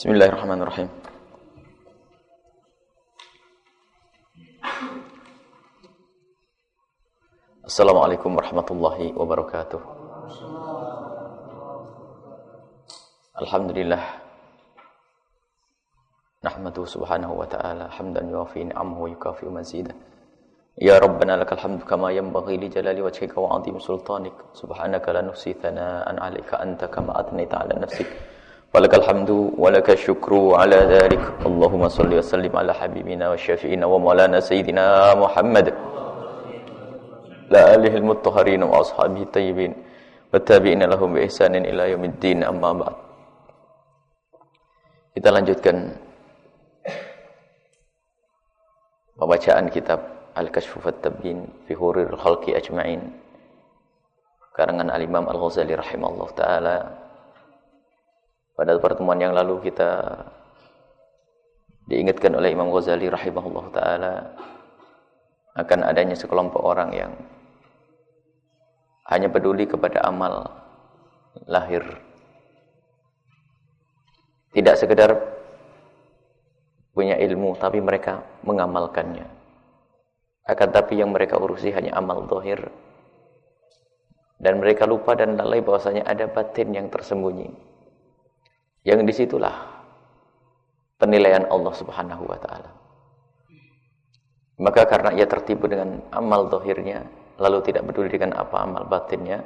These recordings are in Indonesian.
بسم الله الرحمن الرحيم. السلام عليكم ورحمة الله وبركاته. الحمد لله نحمده سبحانه وتعالى حمدا يوافي نعمه ويكافئ مزيدا يا ربنا لك الحمد كما ينبغي لجلال وجهك وعظيم سلطانك. سبحانك لا نفسي ثناء عليك أنت كما أثنيت على نفسك. ولك الحمد ولك الشكر على ذلك. اللهم صل وسلم على حبيبنا وشافينا ومولانا سيدنا محمد. لا آله المطهرين وأصحابه الطيبين والتابعين لهم بإحسان إلى يوم الدين. أما بعد kita lanjutkan pembacaan kitab Al-Kashf wa Tabyin fi Hurul Khalqi Ajma'in. Karangan Al-Imam Al-Ghazali rahimahullah taala. Pada pertemuan yang lalu kita diingatkan oleh Imam Ghazali rahimahullah taala akan adanya sekelompok orang yang hanya peduli kepada amal lahir tidak sekedar punya ilmu tapi mereka mengamalkannya akan tapi yang mereka urusi hanya amal dohir. Dan mereka lupa dan lalai bahwasanya ada batin yang tersembunyi. Yang di situlah penilaian Allah subhanahu wa ta'ala. Maka karena ia tertipu dengan amal dohirnya, lalu tidak peduli dengan apa amal batinnya,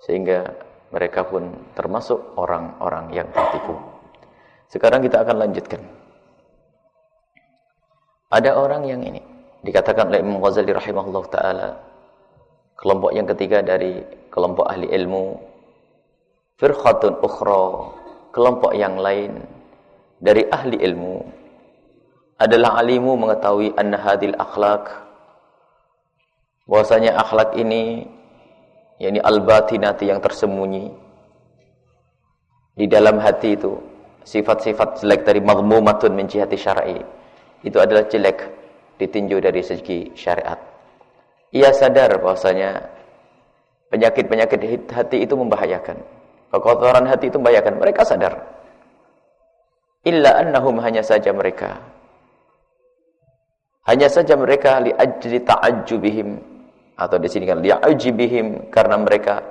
sehingga mereka pun termasuk orang-orang yang tertipu. Sekarang kita akan lanjutkan. Ada orang yang ini, Dikatakan oleh Imam Ghazali rahimahullah ta'ala kelompok yang ketiga dari kelompok ahli ilmu firkhatun ukhra kelompok yang lain dari ahli ilmu adalah alimu mengetahui anna hadil akhlak bahwasanya akhlak ini yakni al-batinati yang tersembunyi di dalam hati itu sifat-sifat jelek dari maghmumatun min jihati syar'i itu adalah jelek ditinjau dari segi syariat. Ia sadar bahwasanya penyakit-penyakit hati itu membahayakan. Kekotoran hati itu membahayakan. Mereka sadar. Illa annahum hanya saja mereka. Hanya saja mereka li ajli ta'ajjubihim atau di sini kan li'ajibihim karena mereka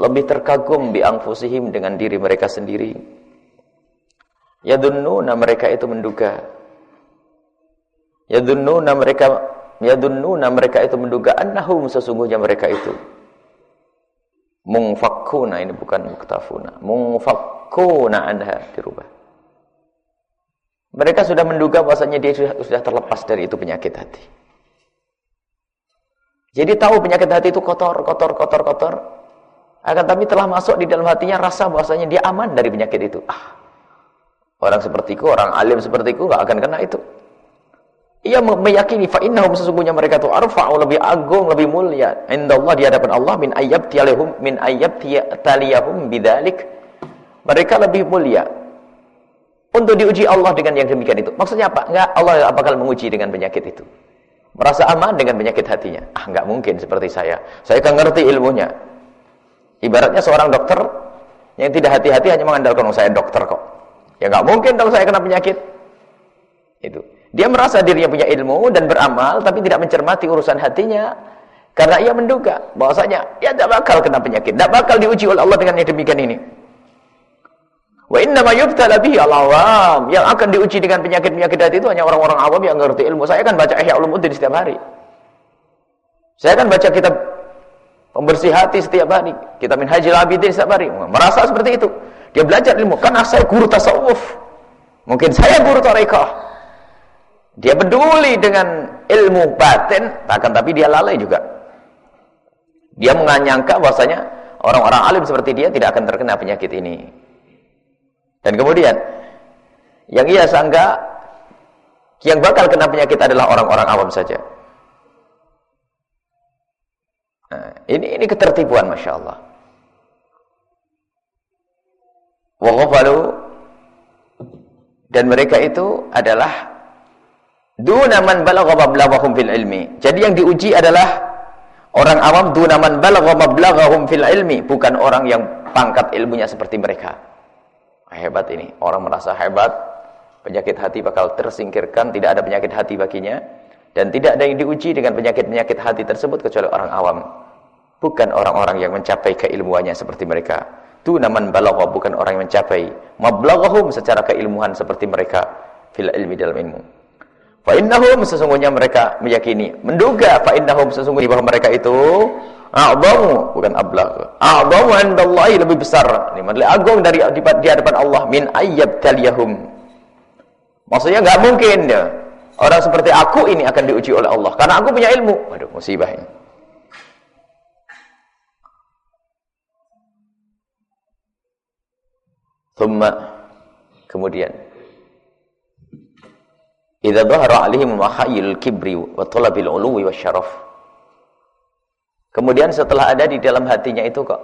lebih terkagum bi anfusihim dengan diri mereka sendiri. Yadunnuna mereka itu menduga Yadunnuna mereka yadunnuna mereka itu menduga annahum sesungguhnya mereka itu mungfakkuna ini bukan muktafuna. Mungfakkuna anha dirubah. Mereka sudah menduga bahasanya dia sudah, sudah terlepas dari itu penyakit hati. Jadi tahu penyakit hati itu kotor kotor kotor kotor. Akan tapi telah masuk di dalam hatinya rasa bahasanya dia aman dari penyakit itu. Ah orang sepertiku orang alim sepertiku nggak akan kena itu ia meyakini fa innahum sesungguhnya mereka itu arfa'u lebih agung, lebih mulia indallah di hadapan Allah min ayyab tiyalihum min ayyab taliyahum bidzalik. Mereka lebih mulia untuk diuji Allah dengan yang demikian itu. Maksudnya apa? Enggak Allah bakal menguji dengan penyakit itu. Merasa aman dengan penyakit hatinya. Ah, enggak mungkin seperti saya. Saya kan ngerti ilmunya. Ibaratnya seorang dokter yang tidak hati-hati hanya mengandalkan oh, saya dokter kok. Ya enggak mungkin kalau saya kena penyakit. Itu. Dia merasa dirinya punya ilmu dan beramal, tapi tidak mencermati urusan hatinya. Karena ia menduga bahwasanya ia tidak bakal kena penyakit, tidak bakal diuji oleh Allah dengan yang demikian ini. Wa inna ma yubtala bihi al-awam. Yang akan diuji dengan penyakit-penyakit hati itu hanya orang-orang awam yang mengerti ilmu. Saya kan baca Ihya Ulumuddin setiap hari. Saya kan baca kitab pembersih hati setiap hari, kitab Minhajul Abidin setiap hari. Merasa seperti itu. Dia belajar ilmu. Karena saya guru tasawuf. Mungkin saya guru tarekah. Dia peduli dengan ilmu batin, akan tapi dia lalai juga. Dia menganyangka bahwasanya orang-orang alim seperti dia tidak akan terkena penyakit ini. Dan kemudian yang ia sangka yang bakal kena penyakit adalah orang-orang awam saja. Nah, ini ini ketertipuan masya Allah. dan mereka itu adalah Duna man balagha mablaghahum fil ilmi. Jadi yang diuji adalah orang awam duna man balagha mablaghahum fil ilmi, bukan orang yang pangkat ilmunya seperti mereka. Hebat ini. Orang merasa hebat, penyakit hati bakal tersingkirkan, tidak ada penyakit hati baginya. Dan tidak ada yang diuji dengan penyakit-penyakit hati tersebut kecuali orang awam. Bukan orang-orang yang mencapai keilmuannya seperti mereka. Itu naman balagha bukan orang yang mencapai mablaghahum secara keilmuan seperti mereka fil ilmi dalam ilmu. Fa innahum sesungguhnya mereka meyakini, menduga fa innahum sesungguhnya bahwa mereka itu a'zamu bukan ablagh. A'zamu indallahi lebih besar. Ini lebih agung dari di hadapan Allah min ayyab taliyahum. Maksudnya enggak mungkin ya. Orang seperti aku ini akan diuji oleh Allah karena aku punya ilmu. Waduh, musibah ini. Thumma kemudian idza dhahara alaihim mahayyul kibri wa talabil uluwi wasyaraf kemudian setelah ada di dalam hatinya itu kok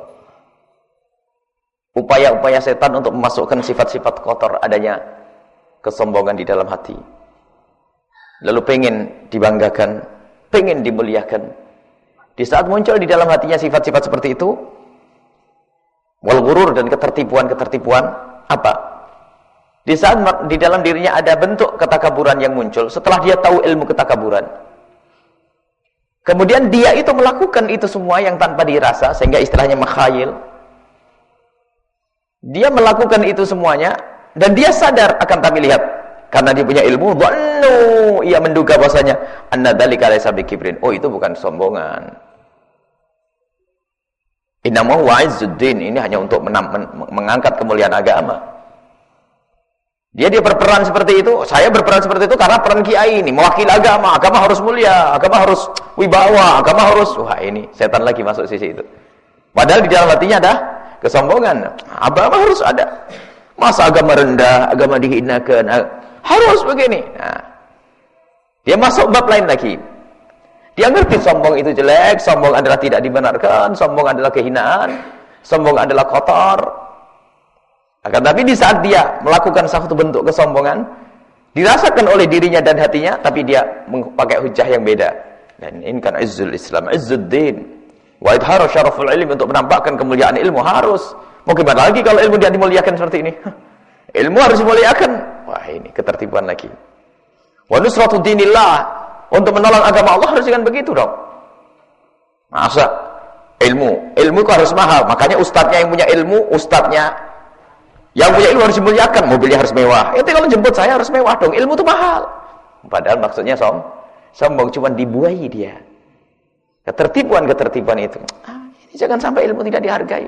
upaya-upaya setan untuk memasukkan sifat-sifat kotor adanya kesombongan di dalam hati. Lalu pengen dibanggakan pengen dimuliakan. Di saat muncul di dalam hatinya sifat-sifat seperti itu wal gurur dan ketertipuan-ketertipuan apa di saat di dalam dirinya ada bentuk ketakaburan yang muncul setelah dia tahu ilmu ketakaburan kemudian dia itu melakukan itu semua yang tanpa dirasa sehingga istilahnya makhayil dia melakukan itu semuanya dan dia sadar akan tapi lihat karena dia punya ilmu, dhannu, ia menduga bahwasanya anna dzalika laysa bikibrin. Oh, itu bukan sombongan. Innama huwa izzuddin. Ini hanya untuk mengangkat kemuliaan agama. Dia dia berperan seperti itu, saya berperan seperti itu karena peran kiai ini mewakili agama, agama harus mulia, agama harus wibawa, agama harus wah ini setan lagi masuk sisi itu. Padahal di dalam hatinya ada kesombongan. Agama harus ada. Masa agama rendah, agama dihinakan, harus begini. Nah, dia masuk bab lain lagi. Dia ngerti sombong itu jelek, sombong adalah tidak dibenarkan, sombong adalah kehinaan, sombong adalah kotor. Akan tapi di saat dia melakukan satu bentuk kesombongan, dirasakan oleh dirinya dan hatinya, tapi dia memakai hujah yang beda. Dan ini kan izzul Islam, izzuddin. Wa idharu syaraful ilmi untuk menampakkan kemuliaan ilmu harus. Mau gimana lagi kalau ilmu dia dimuliakan seperti ini? Ilmu harus dimuliakan. Wah, ini ketertiban lagi. Wa nusratu dinillah. Untuk menolong agama Allah harus dengan begitu dong. Masa ilmu, ilmu itu harus mahal. Makanya ustadznya yang punya ilmu, ustadznya yang punya ilmu harus dimuliakan, mobilnya harus mewah. Itu kalau jemput saya harus mewah dong. Ilmu itu mahal. Padahal maksudnya som, sombong cuma dibuai dia. Ketertipuan-ketertipuan itu. Ah, ini jangan sampai ilmu tidak dihargai.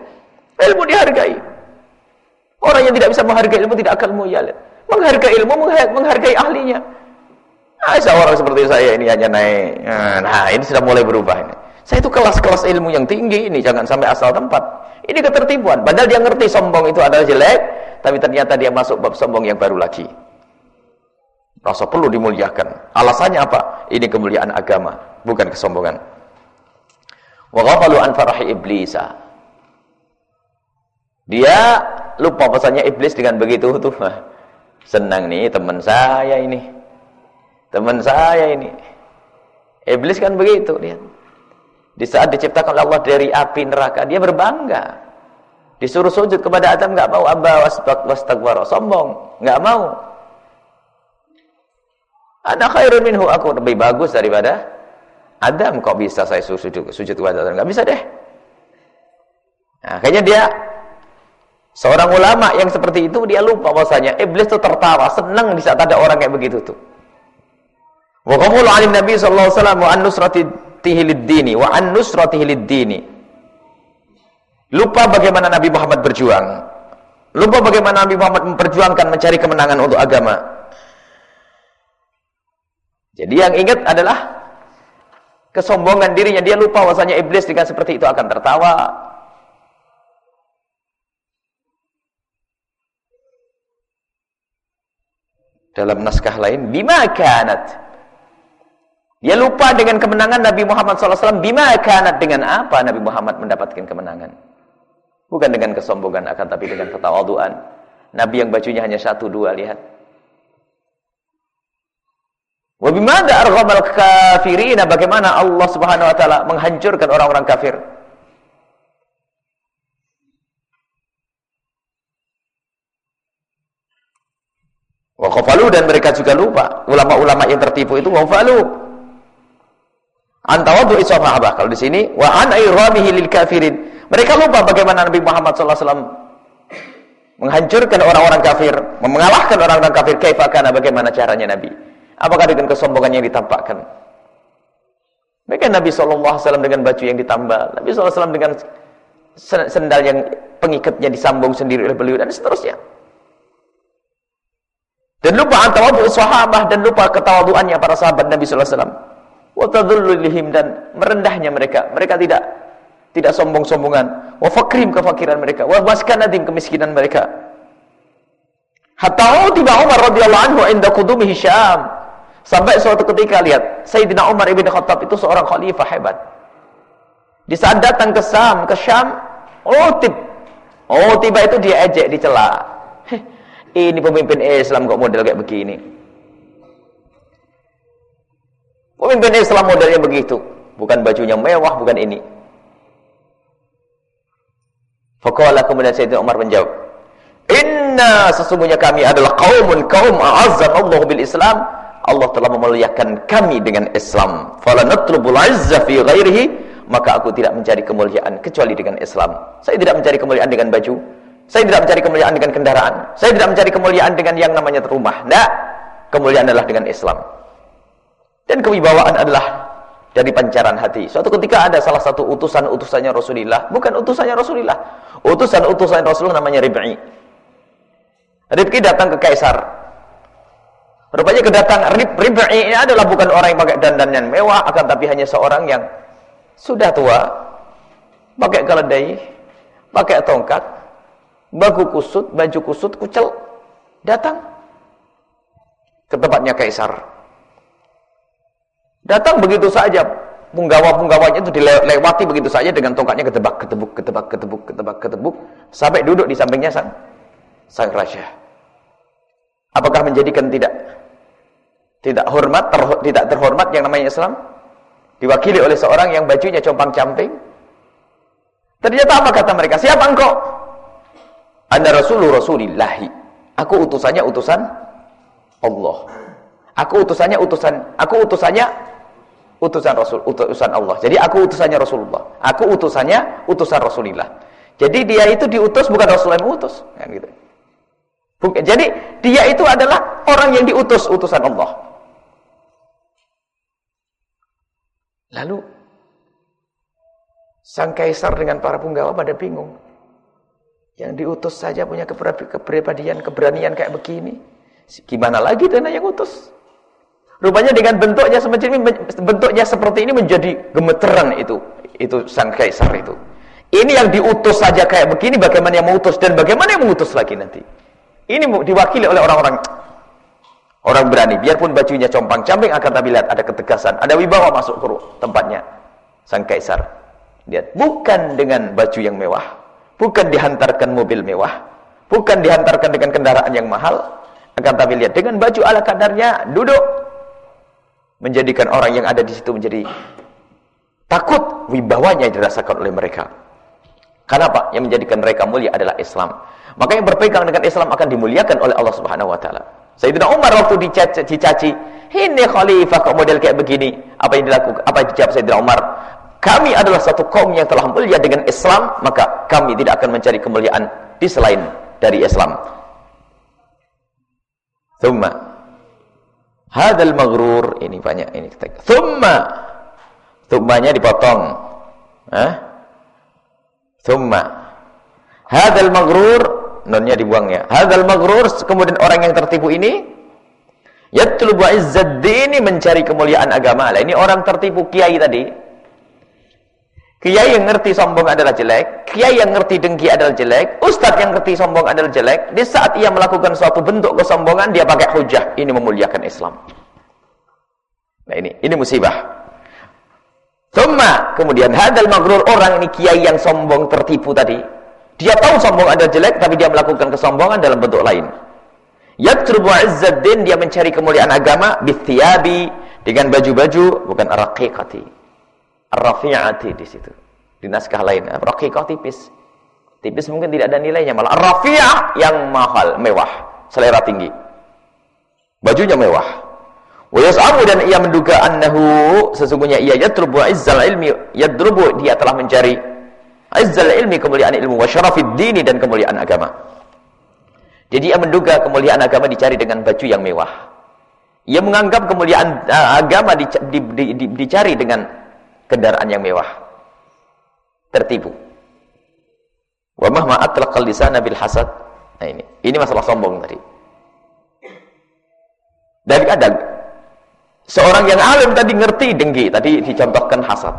Ilmu dihargai. Orang yang tidak bisa menghargai ilmu tidak akan mulia. Menghargai ilmu, menghargai ahlinya. Nah, seorang seperti saya ini hanya naik. Nah, ini sudah mulai berubah ini. Saya itu kelas-kelas ilmu yang tinggi ini, jangan sampai asal tempat. Ini ketertipuan. Padahal dia ngerti sombong itu adalah jelek, tapi ternyata dia masuk bab sombong yang baru lagi. Rasa perlu dimuliakan. Alasannya apa? Ini kemuliaan agama, bukan kesombongan. Wa ghafalu an farahi iblisa. Dia lupa pesannya iblis dengan begitu tuh. Senang nih teman saya ini. Teman saya ini. Iblis kan begitu dia. Di saat diciptakan oleh Allah dari api neraka, dia berbangga. Disuruh sujud kepada Adam nggak mau, abba wastakbara, sombong, nggak mau. Ana khairun minhu, aku lebih bagus daripada Adam. Kok bisa saya sujud sujud kepada Adam? Nggak bisa deh. Nah, kayaknya dia Seorang ulama yang seperti itu dia lupa bahwasanya iblis itu tertawa, senang di saat ada orang kayak begitu tuh. Wa qawlu 'ala Nabi sallallahu alaihi wasallam wa an nusratihi lid-dini wa an nusratihi lid-dini. Lupa bagaimana Nabi Muhammad berjuang. Lupa bagaimana Nabi Muhammad memperjuangkan mencari kemenangan untuk agama. Jadi yang ingat adalah kesombongan dirinya. Dia lupa bahwasanya iblis dengan seperti itu akan tertawa, dalam naskah lain bima kanat dia lupa dengan kemenangan Nabi Muhammad SAW bima kanat dengan apa Nabi Muhammad mendapatkan kemenangan? Bukan dengan kesombongan akan tapi dengan ketawaduan. Nabi yang bajunya hanya satu dua lihat. Wabimada arghamal kafirina? Bagaimana Allah Subhanahu wa taala menghancurkan orang-orang kafir? Wa qafalu dan mereka juga lupa. Ulama-ulama yang tertipu itu ghafalu. Antawadu sahabah. Kalau di sini wa an lil kafirin. Mereka lupa bagaimana Nabi Muhammad sallallahu alaihi wasallam menghancurkan orang-orang kafir, mengalahkan orang-orang kafir. Kaifa bagaimana caranya Nabi? Apakah dengan kesombongan yang ditampakkan? Mereka Nabi SAW dengan baju yang ditambal, Nabi SAW dengan sendal yang pengikatnya disambung sendiri oleh beliau dan seterusnya. Dan lupa antawadu sahabah dan lupa ketawaduannya para sahabat Nabi sallallahu alaihi wasallam. Wa tadhullulihim dan merendahnya mereka. Mereka tidak tidak sombong-sombongan. Wa fakrim kefakiran mereka, wa maskanadim kemiskinan mereka. Hatta tiba Umar radhiyallahu anhu inda qudumihi Syam. Sampai suatu ketika lihat Sayyidina Umar ibn Khattab itu seorang khalifah hebat. Di saat datang ke Syam, ke Syam. Oh tiba itu dia ejek dicela. Ini pemimpin Islam kok model kayak begini. Pemimpin Islam modelnya begitu. Bukan bajunya mewah, bukan ini. Faqala kemudian Sayyidina Umar menjawab, "Inna sesungguhnya kami adalah kaumun kaum a'azzan Allah bil Islam." Allah telah memuliakan kami dengan Islam. Fala natlubul 'izza fi ghairihi, maka aku tidak mencari kemuliaan kecuali dengan Islam. Saya tidak mencari kemuliaan dengan baju, saya tidak mencari kemuliaan dengan kendaraan. Saya tidak mencari kemuliaan dengan yang namanya rumah. Tidak. Kemuliaan adalah dengan Islam. Dan kewibawaan adalah dari pancaran hati. Suatu ketika ada salah satu utusan-utusannya Rasulullah. Bukan utusannya Rasulullah. Utusan-utusan Rasulullah namanya Rib'i. Rib'i datang ke Kaisar. Rupanya kedatangan Rib'i ini adalah bukan orang yang pakai dandan yang mewah. Akan tapi hanya seorang yang sudah tua. Pakai keledai. Pakai tongkat baju kusut, baju kusut, kucel, datang ke tempatnya kaisar. Datang begitu saja, punggawa-punggawanya itu dilewati begitu saja dengan tongkatnya ketebak, ketebuk, ketebak, ketebuk, ketebak, ketebuk, sampai duduk di sampingnya sang, sang raja. Apakah menjadikan tidak tidak hormat, ter, tidak terhormat yang namanya Islam? Diwakili oleh seorang yang bajunya compang-camping. Ternyata apa kata mereka? Siapa engkau? Anda Rasulullah Rasulillahi. Aku utusannya utusan Allah. Aku utusannya utusan aku utusannya utusan Rasul, utusan Allah. Jadi aku utusannya Rasulullah. Aku utusannya utusan Rasulullah. Jadi dia itu diutus bukan Rasulullah yang mengutus, kan gitu. Bukan. Jadi dia itu adalah orang yang diutus utusan Allah. Lalu sang kaisar dengan para punggawa pada bingung. Yang diutus saja punya kepribadian, keberanian kayak begini. Gimana lagi dana yang utus? Rupanya dengan bentuknya semacam ini, bentuknya seperti ini menjadi gemeteran itu, itu sang kaisar itu. Ini yang diutus saja kayak begini, bagaimana yang mengutus dan bagaimana yang mengutus lagi nanti? Ini diwakili oleh orang-orang orang berani. Biarpun bajunya compang-camping akan tapi lihat ada ketegasan, ada wibawa masuk ke tempatnya sang kaisar. Lihat, bukan dengan baju yang mewah, bukan dihantarkan mobil mewah, bukan dihantarkan dengan kendaraan yang mahal, akan tapi lihat dengan baju ala kadarnya duduk menjadikan orang yang ada di situ menjadi takut wibawanya dirasakan oleh mereka. Kenapa? Yang menjadikan mereka mulia adalah Islam. Maka yang berpegang dengan Islam akan dimuliakan oleh Allah Subhanahu wa taala. Sayyidina Umar waktu dicaci, dicaci, "Ini khalifah kok model kayak begini." Apa yang dilakukan? Apa yang dijawab Sayyidina Umar? kami adalah satu kaum yang telah mulia dengan Islam, maka kami tidak akan mencari kemuliaan di selain dari Islam. Thumma hadal maghrur ini banyak ini Thumma thummanya dipotong. Hah? Thumma hadal maghrur nonnya dibuang ya. Hadal maghrur kemudian orang yang tertipu ini yatlubu izzad dini mencari kemuliaan agama. Lah ini orang tertipu kiai tadi Kiai yang ngerti sombong adalah jelek, kiai yang ngerti dengki adalah jelek, ustadz yang ngerti sombong adalah jelek. Di saat ia melakukan suatu bentuk kesombongan, dia pakai hujah. Ini memuliakan Islam. Nah ini, ini musibah. Thumma, kemudian hadal magrur orang ini kiai yang sombong tertipu tadi. Dia tahu sombong adalah jelek, tapi dia melakukan kesombongan dalam bentuk lain. Yatrubu izzaddin, dia mencari kemuliaan agama, bithiyabi, dengan baju-baju, bukan araqiqati rafi'ati di situ. Di naskah lain, raqiqah tipis. Tipis mungkin tidak ada nilainya, malah rafi'ah yang mahal, mewah, selera tinggi. Bajunya mewah. Wa yas'amu dan ia menduga annahu sesungguhnya ia yatrubu izzal ilmi yadrubu dia telah mencari izzal ilmi kemuliaan ilmu wa syarafid dini dan kemuliaan agama. Jadi ia menduga kemuliaan agama dicari dengan baju yang mewah. Ia menganggap kemuliaan uh, agama di, di, di, di, dicari dengan kendaraan yang mewah. Tertipu. Wa mahma atlaqal lisana bil hasad. Nah ini, ini masalah sombong tadi. Dan kadang seorang yang alim tadi ngerti dengki, tadi dicontohkan hasad.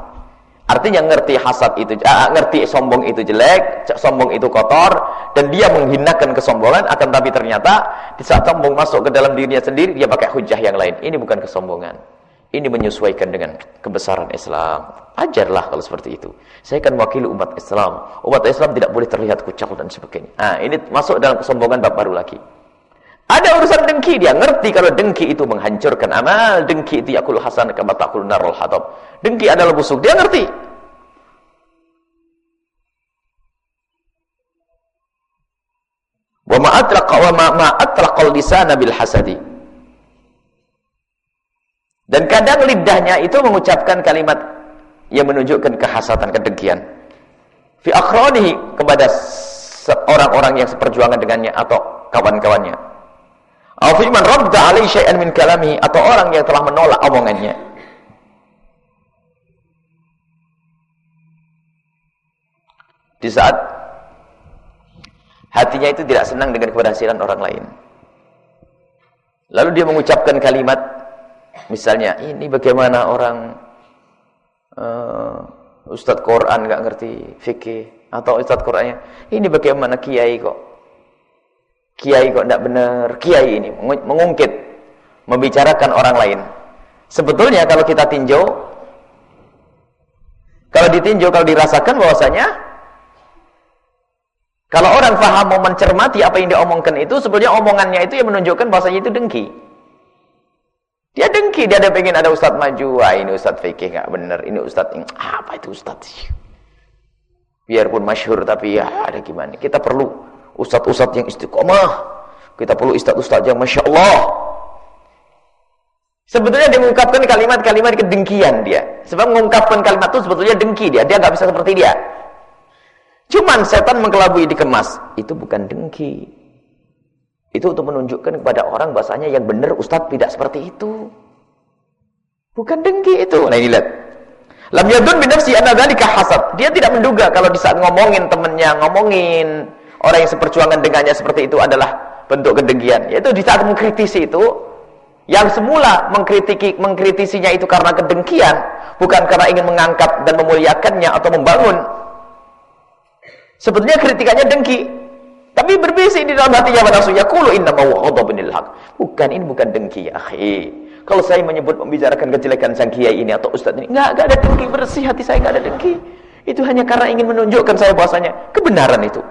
Artinya ngerti hasad itu, uh, ngerti sombong itu jelek, sombong itu kotor, dan dia menghinakan kesombongan, akan tapi ternyata di saat sombong masuk ke dalam dirinya sendiri, dia pakai hujah yang lain. Ini bukan kesombongan. Ini menyesuaikan dengan kebesaran Islam. Ajarlah kalau seperti itu. Saya kan wakili umat Islam. Umat Islam tidak boleh terlihat kucak dan sebagainya. Nah, ini masuk dalam kesombongan bab baru lagi. Ada urusan dengki, dia ngerti kalau dengki itu menghancurkan amal. Dengki itu yakul hasan kama takul narul hatab. Dengki adalah busuk, dia ngerti. Wa ma atraqa wa ma, lisana bil hasadi. Dan kadang lidahnya itu mengucapkan kalimat yang menunjukkan kehasatan, kedengkian. Fi akhronihi kepada orang-orang yang seperjuangan dengannya atau kawan-kawannya. Au fi man radda alaihi syai'an min kalami atau orang yang telah menolak omongannya. Di saat hatinya itu tidak senang dengan keberhasilan orang lain. Lalu dia mengucapkan kalimat misalnya, ini bagaimana orang uh, Ustadz Quran nggak ngerti fikih atau Ustadz Qurannya, ini bagaimana kiai kok kiai kok tidak benar, kiai ini mengungkit, membicarakan orang lain. Sebetulnya kalau kita tinjau, kalau ditinjau, kalau dirasakan bahwasanya, kalau orang paham mau mencermati apa yang diomongkan itu, sebetulnya omongannya itu yang menunjukkan bahwasanya itu dengki. Dia dengki, dia ada pengen ada ustadz maju, wah ini ustadz fikih nggak benar, ini ustadz ini, apa itu ustadz? Biarpun masyhur tapi ya ada gimana? Kita perlu ustadz-ustadz yang istiqomah. Kita perlu ustadz-ustadz yang Masya Allah. Sebetulnya dia mengungkapkan kalimat-kalimat kedengkian dia. Sebab mengungkapkan kalimat itu sebetulnya dengki dia. Dia nggak bisa seperti dia. Cuman setan mengkelabui dikemas. Itu bukan dengki. Itu untuk menunjukkan kepada orang bahasanya yang benar ustadz tidak seperti itu. Bukan dengki itu. Nah ini lihat. Lam yadun binafsi anna hasad. Dia tidak menduga kalau di saat ngomongin temennya, ngomongin orang yang seperjuangan dengannya seperti itu adalah bentuk kedengkian. Yaitu di saat mengkritisi itu, yang semula mengkritiki mengkritisinya itu karena kedengkian, bukan karena ingin mengangkat dan memuliakannya atau membangun. Sebetulnya kritikannya dengki. Tapi berbisik di dalam hatinya nafsunya qulu inna ma ghadabunil haq. Bukan ini bukan dengki ya, akhi. Kalau saya menyebut membicarakan kejelekan sang kiai ini atau ustaz ini, enggak enggak ada dengki, bersih hati saya enggak ada dengki. Itu hanya karena ingin menunjukkan saya bahwasanya kebenaran itu.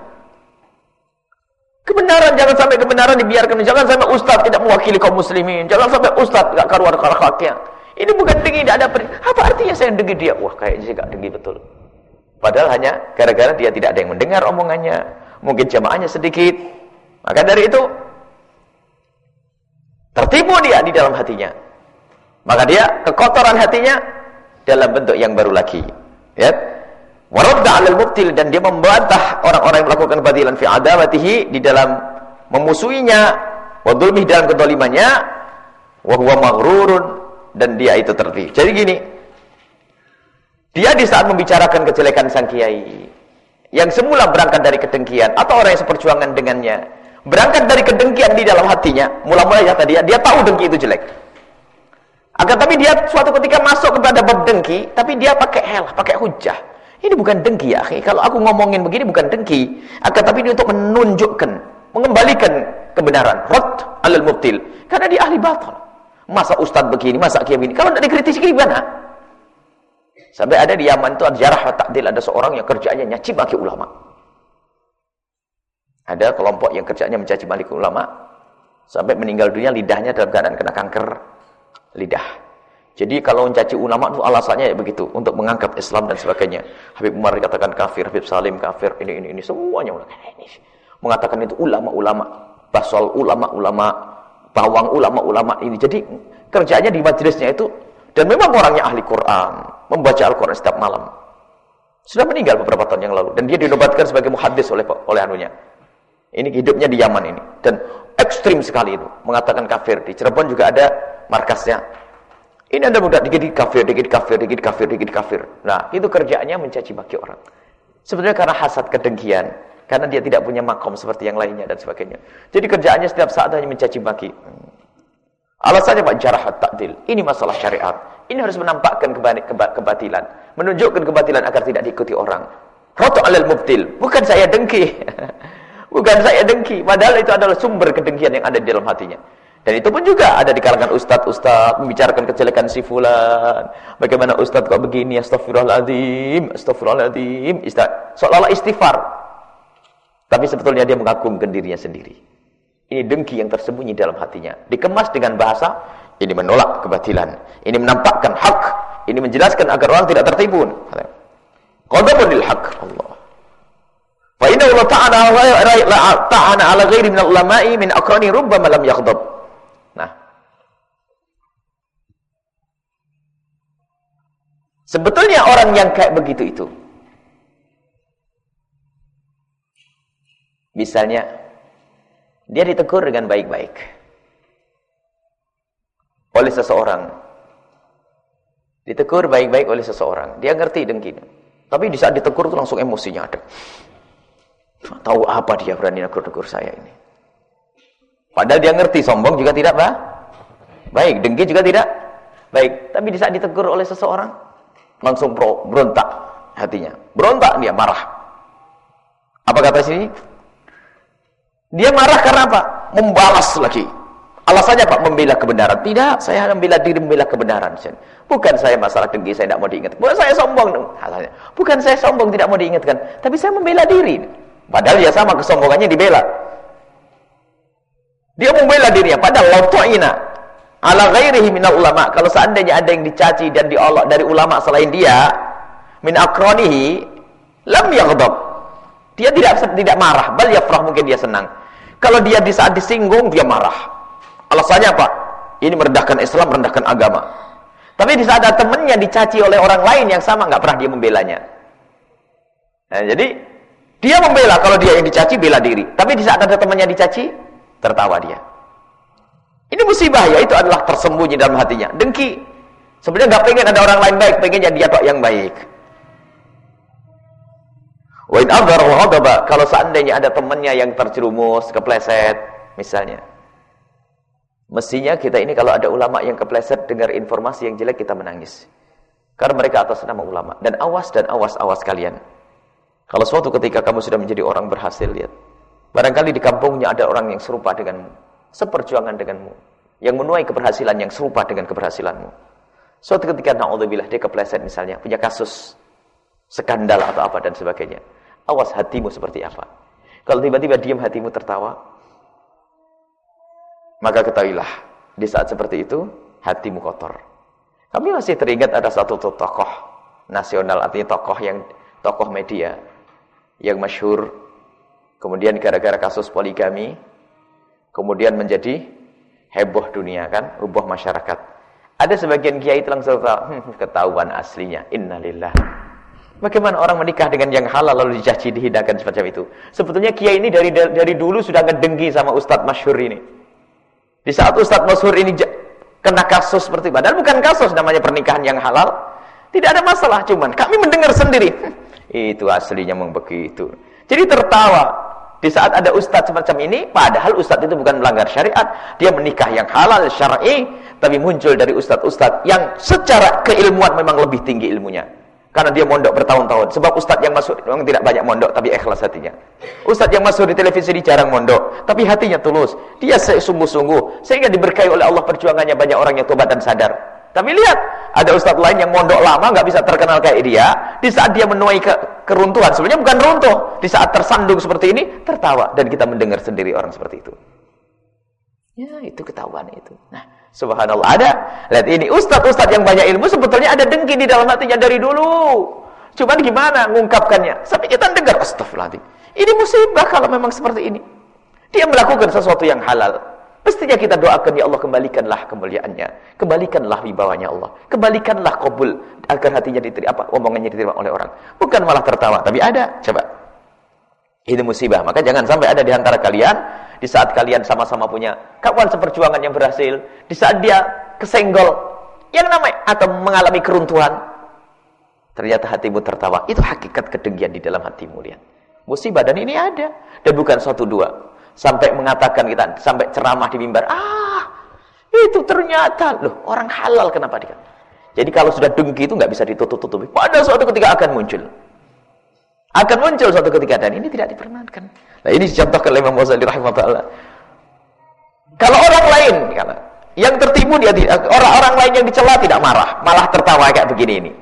Kebenaran jangan sampai kebenaran dibiarkan. Jangan sampai ustaz tidak mewakili kaum muslimin. Jangan sampai ustaz tidak karuan karakaknya. Ini bukan dengki, tidak ada. Apa artinya saya dengki dia? Wah, kayaknya sih enggak dengki betul. Padahal hanya gara-gara dia tidak ada yang mendengar omongannya. Mungkin jamaahnya sedikit. Maka dari itu tertipu dia di dalam hatinya. Maka dia kekotoran hatinya dalam bentuk yang baru lagi. Ya. Waradda 'alal mubtil dan dia membantah orang-orang yang melakukan badilan fi adawatihi di dalam memusuhinya wa dzulmihi dalam kedolimannya wa huwa maghrurun dan dia itu tertipu. Jadi gini, dia di saat membicarakan kejelekan sang kiai yang semula berangkat dari kedengkian atau orang yang seperjuangan dengannya, berangkat dari kedengkian di dalam hatinya, mula-mula ya tadi dia tahu dengki itu jelek. Agar tapi dia suatu ketika masuk kepada bab dengki, tapi dia pakai hel, pakai hujah. Ini bukan dengki ya, akhi. Kalau aku ngomongin begini bukan dengki, akan tapi ini untuk menunjukkan, mengembalikan kebenaran. Rot alal mubtil. Karena dia ahli batal. Masa ustaz begini, masa kiai begini. Kalau tidak dikritisi gimana? Sampai ada di Yaman itu jarah wa ta'dil, ada seorang yang kerjanya nyaci maki ulama. Ada kelompok yang kerjanya mencaci maki ulama sampai meninggal dunia lidahnya dalam keadaan kena kanker lidah. Jadi kalau mencaci ulama itu alasannya ya begitu untuk mengangkat Islam dan sebagainya. Habib Umar dikatakan kafir, Habib Salim kafir, ini ini ini semuanya ini. Mengatakan itu ulama-ulama, basal ulama-ulama bawang ulama-ulama ini. Jadi kerjanya di majelisnya itu dan memang orangnya ahli Quran, membaca Al-Quran setiap malam. Sudah meninggal beberapa tahun yang lalu dan dia dinobatkan sebagai muhaddis oleh oleh anunya. Ini hidupnya di Yaman ini dan ekstrim sekali itu, mengatakan kafir. Di Cirebon juga ada markasnya. Ini Anda mudah dikit kafir, dikit kafir, dikit kafir, dikit kafir. Nah, itu kerjaannya mencaci maki orang. Sebenarnya karena hasad kedengkian, karena dia tidak punya makom seperti yang lainnya dan sebagainya. Jadi kerjaannya setiap saat hanya mencaci maki. Alasannya Pak Jarahat Takdil. Ini masalah syariat. Ini harus menampakkan kebatilan. Menunjukkan kebatilan agar tidak diikuti orang. Roto alal mubtil. Bukan saya dengki. Bukan saya dengki. Padahal itu adalah sumber kedengkian yang ada di dalam hatinya. Dan itu pun juga ada di kalangan ustadz-ustadz membicarakan kejelekan si fulan. Bagaimana ustadz kok begini? Astagfirullahaladzim. Astagfirullahaladzim. Seolah-olah istighfar. Tapi sebetulnya dia mengagumkan dirinya sendiri. Ini dengki yang tersembunyi dalam hatinya. Dikemas dengan bahasa, ini menolak kebatilan. Ini menampakkan hak. Ini menjelaskan agar orang tidak tertipu. Qadabun lil haq. Allah. Fa inna Allah ta'ana ala ghairi min ulama'i min akrani rubbama lam yakhdab. Nah. Sebetulnya orang yang kayak begitu itu. Misalnya dia ditegur dengan baik-baik. Oleh seseorang. Ditegur baik-baik oleh seseorang. Dia ngerti dengki. Tapi di saat ditegur itu langsung emosinya ada. Tahu apa dia berani negur-negur saya ini. Padahal dia ngerti sombong juga tidak bah? baik, dengki juga tidak baik. Tapi di saat ditegur oleh seseorang langsung berontak hatinya. Berontak dia marah. Apa kata sini? Dia marah karena apa? Membalas lagi. Alasannya Pak membela kebenaran. Tidak, saya membela diri membela kebenaran. Bukan saya masalah dengki, saya tidak mau diingat. Bukan saya sombong. Bukan saya sombong tidak mau diingatkan. Tapi saya membela diri. Padahal dia sama kesombongannya dibela. Dia membela dirinya. Padahal lauto'ina. Ala ghairihi minal ulama. Kalau seandainya ada yang dicaci dan diolok dari ulama selain dia. Min akronihi. Lam yaghdab. Dia tidak tidak marah. Bal yafrah mungkin dia senang. Kalau dia di saat disinggung, dia marah. Alasannya apa? Ini merendahkan Islam, merendahkan agama. Tapi di saat ada temannya dicaci oleh orang lain yang sama, nggak pernah dia membelanya. Nah, jadi dia membela kalau dia yang dicaci bela diri. Tapi di saat ada temannya dicaci, tertawa dia. Ini musibah ya, itu adalah tersembunyi dalam hatinya. Dengki. Sebenarnya nggak pengen ada orang lain baik, pengennya dia pak yang baik. Wa wa kalau seandainya ada temannya yang terjerumus, kepleset misalnya. Mestinya kita ini kalau ada ulama yang kepleset dengar informasi yang jelek kita menangis. Karena mereka atas nama ulama dan awas dan awas-awas kalian. Kalau suatu ketika kamu sudah menjadi orang berhasil lihat. Barangkali di kampungnya ada orang yang serupa denganmu, seperjuangan denganmu, yang menuai keberhasilan yang serupa dengan keberhasilanmu. Suatu ketika naudzubillah dia kepleset misalnya, punya kasus skandal atau apa dan sebagainya. Awas hatimu seperti apa. Kalau tiba-tiba diam hatimu tertawa, maka ketahuilah, di saat seperti itu, hatimu kotor. Kami masih teringat ada satu tokoh nasional, artinya tokoh yang tokoh media, yang masyhur, kemudian gara-gara kasus poligami, kemudian menjadi heboh dunia kan, heboh masyarakat. Ada sebagian kiai tahu, hmm, ketahuan aslinya, innalillah. Bagaimana orang menikah dengan yang halal lalu dicaci dihidangkan semacam itu? Sebetulnya kiai ini dari dari dulu sudah ngedengki sama ustadz masyhur ini. Di saat ustadz masyhur ini kena kasus seperti itu, padahal bukan kasus namanya pernikahan yang halal, tidak ada masalah cuman kami mendengar sendiri. itu aslinya memang begitu. Jadi tertawa di saat ada ustadz semacam ini, padahal ustadz itu bukan melanggar syariat, dia menikah yang halal syar'i, tapi muncul dari ustadz-ustadz yang secara keilmuan memang lebih tinggi ilmunya. Karena dia mondok bertahun-tahun. Sebab ustadz yang masuk memang tidak banyak mondok, tapi ikhlas hatinya. Ustadz yang masuk di televisi ini jarang mondok, tapi hatinya tulus. Dia sungguh-sungguh, sehingga diberkahi oleh Allah perjuangannya banyak orang yang tobat dan sadar. Tapi lihat, ada ustadz lain yang mondok lama, nggak bisa terkenal kayak dia. Di saat dia menuai ke keruntuhan, sebenarnya bukan runtuh. Di saat tersandung seperti ini, tertawa. Dan kita mendengar sendiri orang seperti itu. Ya, itu ketahuan itu. Nah, Subhanallah ada. Lihat ini ustadz-ustadz yang banyak ilmu sebetulnya ada dengki di dalam hatinya dari dulu. Cuman gimana ngungkapkannya? Sampai kita dengar astagfirullahaladzim. Ini musibah kalau memang seperti ini. Dia melakukan sesuatu yang halal. Mestinya kita doakan, ya Allah kembalikanlah kemuliaannya. Kembalikanlah wibawanya Allah. Kembalikanlah kabul agar hatinya diterima, apa, omongannya diterima oleh orang. Bukan malah tertawa, tapi ada. Coba. Ini musibah. Maka jangan sampai ada di antara kalian, di saat kalian sama-sama punya kawan seperjuangan yang berhasil, di saat dia kesenggol, yang namanya, atau mengalami keruntuhan, ternyata hatimu tertawa. Itu hakikat kedengkian di dalam hatimu. Lihat. Musibah, dan ini ada. Dan bukan satu dua sampai mengatakan kita sampai ceramah di mimbar ah itu ternyata loh orang halal kenapa dia jadi kalau sudah dengki itu nggak bisa ditutup-tutupi pada suatu ketika akan muncul akan muncul suatu ketika dan ini tidak diperkenankan nah ini dicontohkan oleh Imam Ghazali rahimahullah kalau orang lain kata yang tertipu dia orang-orang lain yang dicela tidak marah malah tertawa kayak begini ini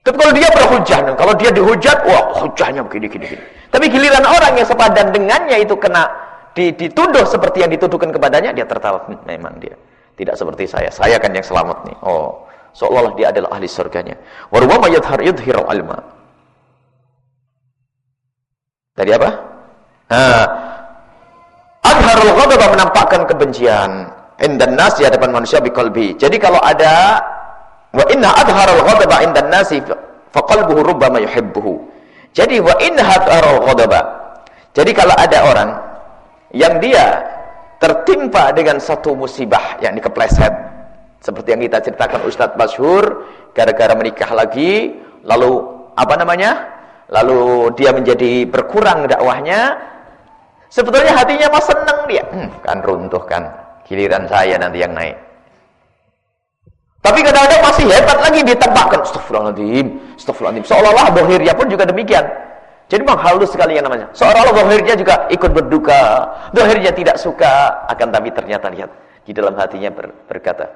tapi kalau dia berhujah, kalau dia dihujat, wah hujahnya begini, gini, gini. Tapi giliran orang yang sepadan dengannya itu kena dituduh seperti yang dituduhkan kepadanya, dia tertawa. Hmm, memang dia tidak seperti saya. Saya kan yang selamat nih. Oh, seolah-olah dia adalah ahli surganya. Warubama yadhar yudhirul alma. Tadi apa? Adharul ghadaba menampakkan kebencian. Indan nas di hadapan manusia biqalbi. Jadi kalau ada Wa inna adharal ghadaba indan nasi fa qalbuhu rubbama yuhibbuhu. Jadi wa inna adharal ghadaba. Jadi kalau ada orang yang dia tertimpa dengan satu musibah yang dikepleset seperti yang kita ceritakan Ustadz Bashur gara-gara menikah lagi lalu apa namanya lalu dia menjadi berkurang dakwahnya sebetulnya hatinya mas senang dia hmm, kan runtuh kan giliran saya nanti yang naik tapi kadang-kadang masih hebat lagi ditembakkan. Astagfirullahaladzim. Astagfirullahaladzim. Seolah-olah bohirnya pun juga demikian. Jadi memang halus sekali yang namanya. Seolah-olah bohirnya juga ikut berduka. Bohirnya tidak suka. Akan tapi ternyata lihat. Di dalam hatinya ber, berkata.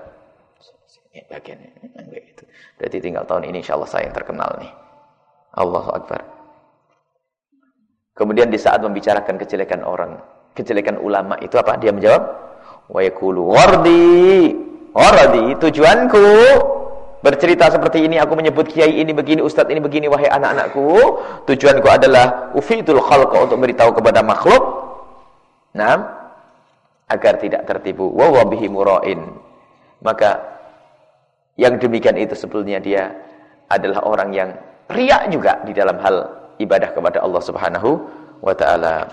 Ini bagian ini. Gitu. Berarti tinggal tahun ini insya Allah saya yang terkenal nih. Allahu Akbar. Kemudian di saat membicarakan kejelekan orang. Kejelekan ulama itu apa? Dia menjawab. Wa yakulu wardi Oradi, tujuanku bercerita seperti ini, aku menyebut kiai ini begini, ustadz ini begini, wahai anak-anakku. Tujuanku adalah ufitul khalqa untuk beritahu kepada makhluk. Nah, agar tidak tertipu. Wa wabihi mura'in. Maka yang demikian itu sebetulnya dia adalah orang yang riak juga di dalam hal ibadah kepada Allah Subhanahu wa taala.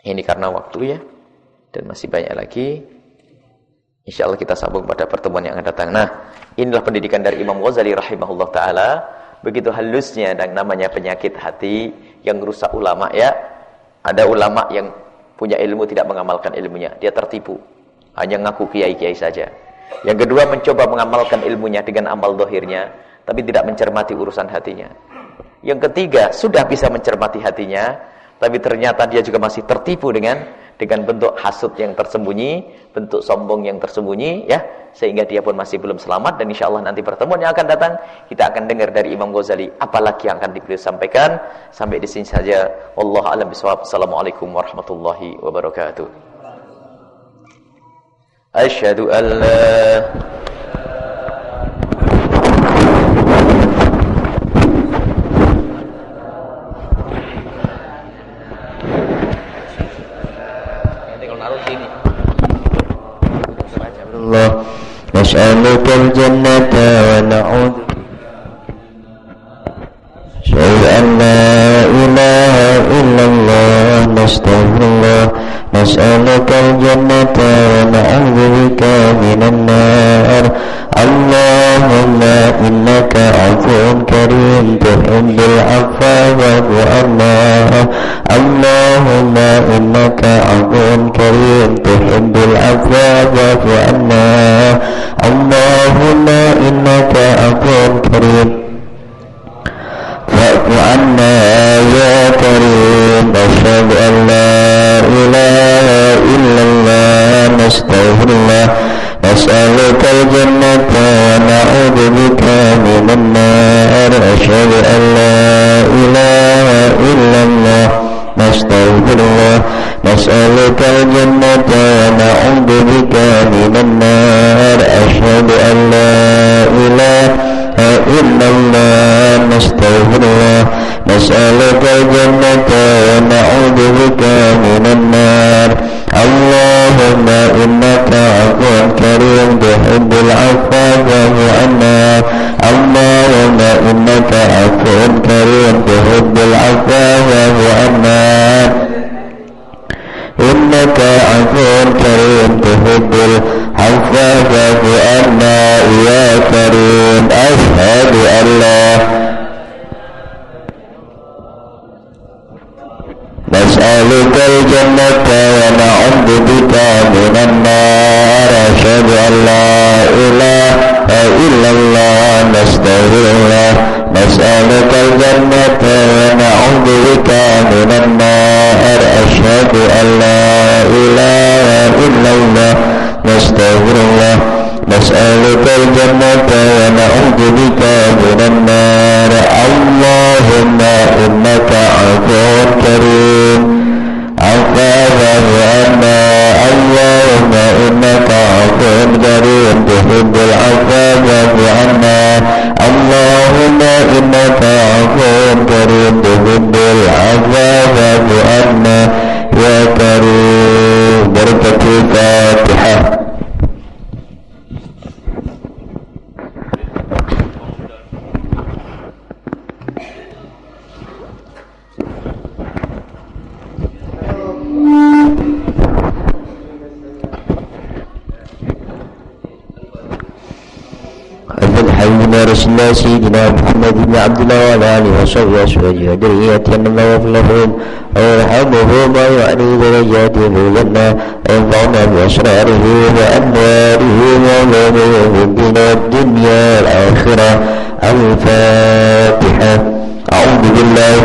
Ini karena waktu ya dan masih banyak lagi. Insya Allah kita sambung pada pertemuan yang akan datang. Nah, inilah pendidikan dari Imam Ghazali rahimahullah taala. Begitu halusnya dan namanya penyakit hati yang rusak ulama ya. Ada ulama yang punya ilmu tidak mengamalkan ilmunya, dia tertipu. Hanya ngaku kiai-kiai saja. Yang kedua mencoba mengamalkan ilmunya dengan amal dohirnya, tapi tidak mencermati urusan hatinya. Yang ketiga, sudah bisa mencermati hatinya, tapi ternyata dia juga masih tertipu dengan dengan bentuk hasut yang tersembunyi, bentuk sombong yang tersembunyi ya, sehingga dia pun masih belum selamat dan insya Allah nanti pertemuan yang akan datang kita akan dengar dari Imam Ghazali apalagi yang akan beliau sampaikan. Sampai di sini saja. Allah alam bisawab. Assalamualaikum warahmatullahi wabarakatuh. Asyhadu an la نسألك الجنة ونعوذ الجنة ونعوذ بك من النار. الله اللهم إنك عفو كريم تحب العفو فاعف عنا. اللهم إنك عفو كريم تحب العفو فاعف عنا. إنك عفو كريم تحب العفو فاعف عنا. يا كريم أشهد أن نسألك الجنة ونعوذ بك من النار. أشهد أن لا إله إلا الله نستغفر الله نسألك الجنة ونعوذ بك من النار. أشهد أن لا إله إلا الله نستغفر الله نسألك الجنة ونعوذ بك من النار. اللهم إنك سيدنا محمد بن عبد الله وعلى آله وصحبه أجمعين. وذريتهم الله يغفر ويرحمهم ويعلي درجاتهم الجنة وينفعنا بأسراره وأنواره وعلومه بنا الدنيا والآخرة. الفاتحة. أعوذ بالله